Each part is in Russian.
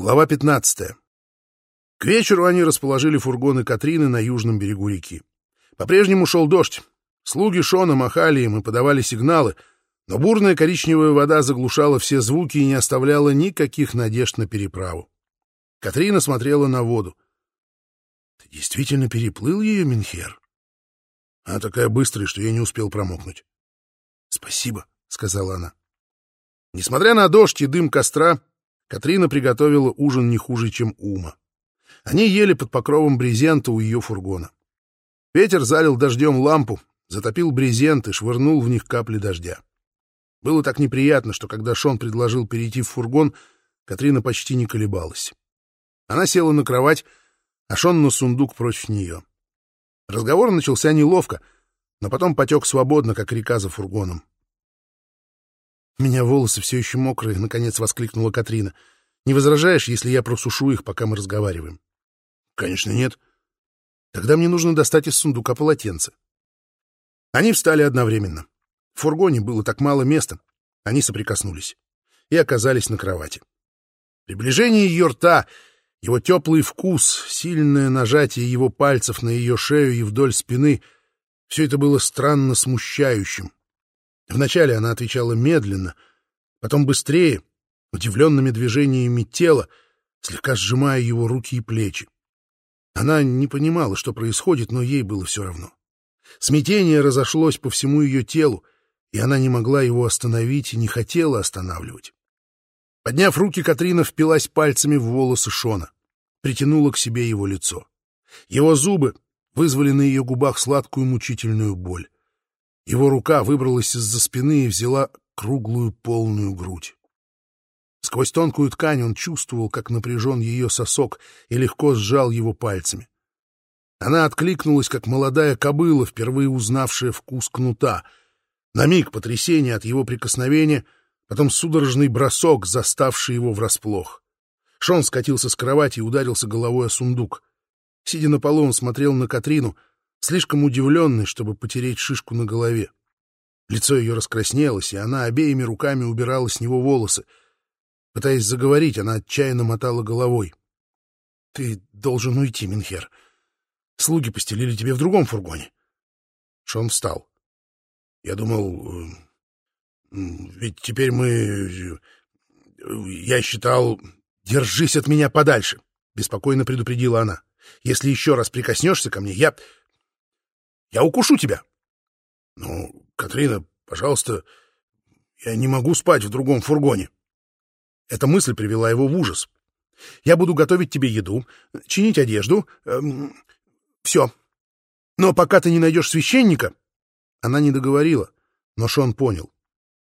Глава 15. К вечеру они расположили фургоны Катрины на южном берегу реки. По-прежнему шел дождь. Слуги Шона махали им и подавали сигналы, но бурная коричневая вода заглушала все звуки и не оставляла никаких надежд на переправу. Катрина смотрела на воду. — Ты действительно переплыл ее, Минхер? Она такая быстрая, что я не успел промокнуть. — Спасибо, — сказала она. Несмотря на дождь и дым костра, Катрина приготовила ужин не хуже, чем Ума. Они ели под покровом брезента у ее фургона. Ветер залил дождем лампу, затопил брезент и швырнул в них капли дождя. Было так неприятно, что когда Шон предложил перейти в фургон, Катрина почти не колебалась. Она села на кровать, а Шон на сундук против нее. Разговор начался неловко, но потом потек свободно, как река за фургоном. «У меня волосы все еще мокрые», — наконец воскликнула Катрина. «Не возражаешь, если я просушу их, пока мы разговариваем?» «Конечно, нет. Тогда мне нужно достать из сундука полотенце». Они встали одновременно. В фургоне было так мало места. Они соприкоснулись и оказались на кровати. Приближение ее рта, его теплый вкус, сильное нажатие его пальцев на ее шею и вдоль спины — все это было странно смущающим. Вначале она отвечала медленно, потом быстрее, удивленными движениями тела, слегка сжимая его руки и плечи. Она не понимала, что происходит, но ей было все равно. Смятение разошлось по всему ее телу, и она не могла его остановить и не хотела останавливать. Подняв руки, Катрина впилась пальцами в волосы Шона, притянула к себе его лицо. Его зубы вызвали на ее губах сладкую мучительную боль. Его рука выбралась из-за спины и взяла круглую полную грудь. Сквозь тонкую ткань он чувствовал, как напряжен ее сосок, и легко сжал его пальцами. Она откликнулась, как молодая кобыла, впервые узнавшая вкус кнута. На миг потрясение от его прикосновения, потом судорожный бросок, заставший его врасплох. Шон скатился с кровати и ударился головой о сундук. Сидя на полу, он смотрел на Катрину — слишком удивленный, чтобы потереть шишку на голове. Лицо ее раскраснелось, и она обеими руками убирала с него волосы. Пытаясь заговорить, она отчаянно мотала головой. — Ты должен уйти, Минхер. Слуги постелили тебе в другом фургоне. Шон встал. — Я думал... Ведь теперь мы... Я считал... Держись от меня подальше, — беспокойно предупредила она. — Если еще раз прикоснешься ко мне, я... Я укушу тебя. Ну, Катрина, пожалуйста, я не могу спать в другом фургоне. Эта мысль привела его в ужас. Я буду готовить тебе еду, чинить одежду. Эм, все. Но пока ты не найдешь священника... Она не договорила, но Шон понял.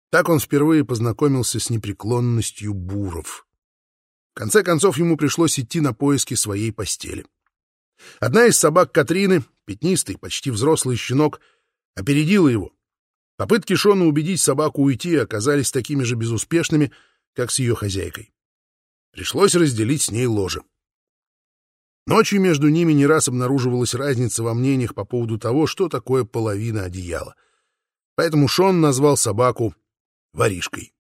Так он впервые познакомился с непреклонностью буров. В конце концов, ему пришлось идти на поиски своей постели. Одна из собак Катрины, пятнистый, почти взрослый щенок, опередила его. Попытки Шона убедить собаку уйти оказались такими же безуспешными, как с ее хозяйкой. Пришлось разделить с ней ложе. Ночью между ними не раз обнаруживалась разница во мнениях по поводу того, что такое половина одеяла. Поэтому Шон назвал собаку воришкой.